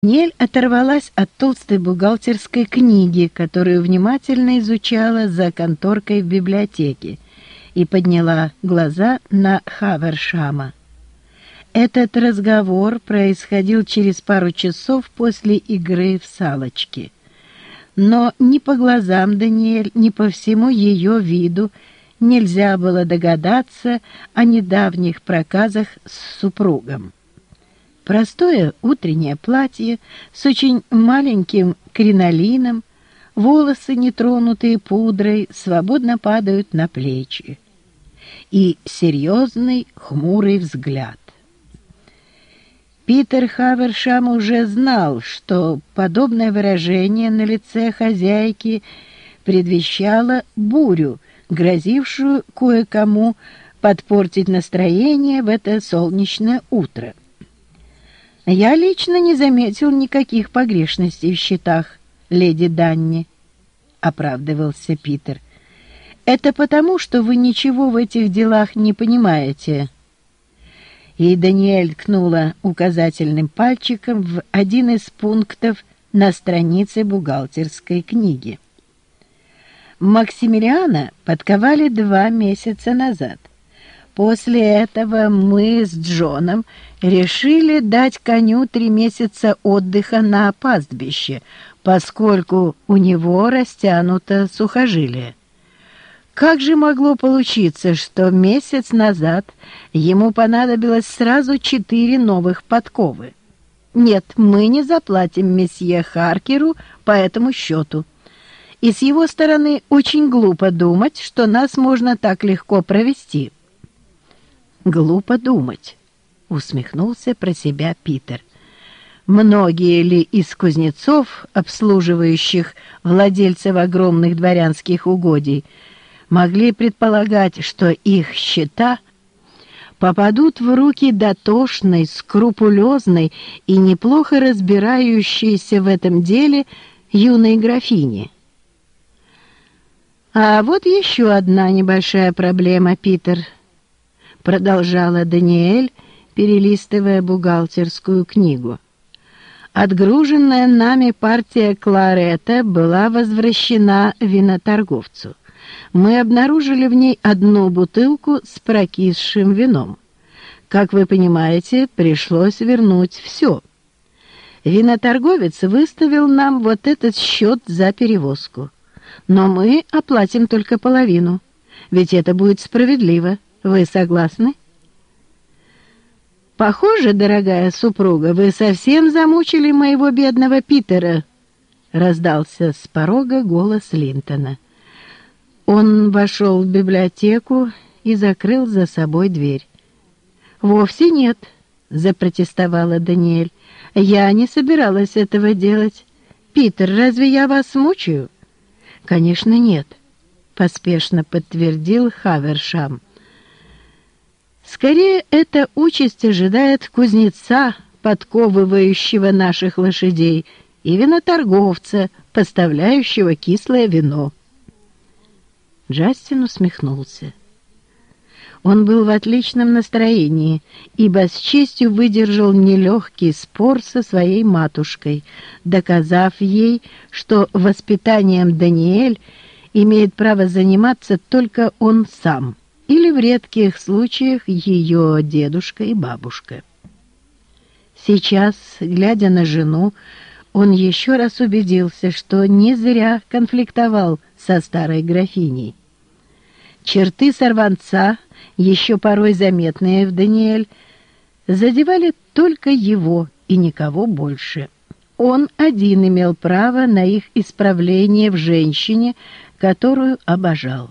Нель оторвалась от толстой бухгалтерской книги, которую внимательно изучала за конторкой в библиотеке, и подняла глаза на Хавершама. Этот разговор происходил через пару часов после игры в салочки. Но ни по глазам Даниэль, ни по всему ее виду нельзя было догадаться о недавних проказах с супругом. Простое утреннее платье с очень маленьким кринолином, волосы, нетронутые пудрой, свободно падают на плечи. И серьезный, хмурый взгляд. Питер Хавершам уже знал, что подобное выражение на лице хозяйки предвещало бурю, грозившую кое-кому подпортить настроение в это солнечное утро. Я лично не заметил никаких погрешностей в счетах, леди Данни, — оправдывался Питер. Это потому, что вы ничего в этих делах не понимаете. И Даниэль ткнула указательным пальчиком в один из пунктов на странице бухгалтерской книги. Максимилиана подковали два месяца назад. После этого мы с Джоном решили дать коню три месяца отдыха на пастбище, поскольку у него растянуто сухожилие. Как же могло получиться, что месяц назад ему понадобилось сразу четыре новых подковы? Нет, мы не заплатим месье Харкеру по этому счету. И с его стороны очень глупо думать, что нас можно так легко провести. Глупо думать, усмехнулся про себя Питер. Многие ли из кузнецов, обслуживающих владельцев огромных дворянских угодий, могли предполагать, что их счета попадут в руки дотошной, скрупулезной и неплохо разбирающейся в этом деле юной графини. А вот еще одна небольшая проблема, Питер — продолжала Даниэль, перелистывая бухгалтерскую книгу. Отгруженная нами партия кларета была возвращена виноторговцу. Мы обнаружили в ней одну бутылку с прокисшим вином. Как вы понимаете, пришлось вернуть все. Виноторговец выставил нам вот этот счет за перевозку. Но мы оплатим только половину, ведь это будет справедливо. Вы согласны? Похоже, дорогая супруга, вы совсем замучили моего бедного Питера, раздался с порога голос Линтона. Он вошел в библиотеку и закрыл за собой дверь. «Вовсе нет», — запротестовала Даниэль. «Я не собиралась этого делать. Питер, разве я вас мучаю?» «Конечно, нет», — поспешно подтвердил Хавершам. Скорее, эта участь ожидает кузнеца, подковывающего наших лошадей, и виноторговца, поставляющего кислое вино. Джастин усмехнулся. Он был в отличном настроении, ибо с честью выдержал нелегкий спор со своей матушкой, доказав ей, что воспитанием Даниэль имеет право заниматься только он сам — или в редких случаях ее дедушка и бабушка. Сейчас, глядя на жену, он еще раз убедился, что не зря конфликтовал со старой графиней. Черты сорванца, еще порой заметные в Даниэль, задевали только его и никого больше. Он один имел право на их исправление в женщине, которую обожал.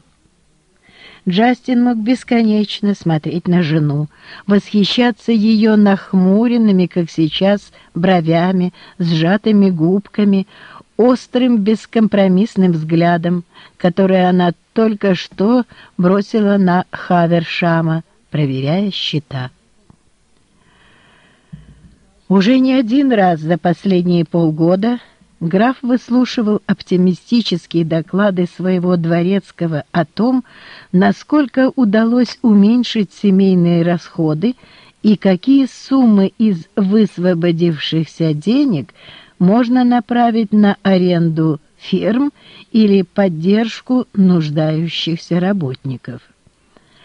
Джастин мог бесконечно смотреть на жену, восхищаться ее нахмуренными, как сейчас, бровями, сжатыми губками, острым бескомпромиссным взглядом, который она только что бросила на Хавершама, проверяя счета. Уже не один раз за последние полгода Граф выслушивал оптимистические доклады своего дворецкого о том, насколько удалось уменьшить семейные расходы и какие суммы из высвободившихся денег можно направить на аренду ферм или поддержку нуждающихся работников.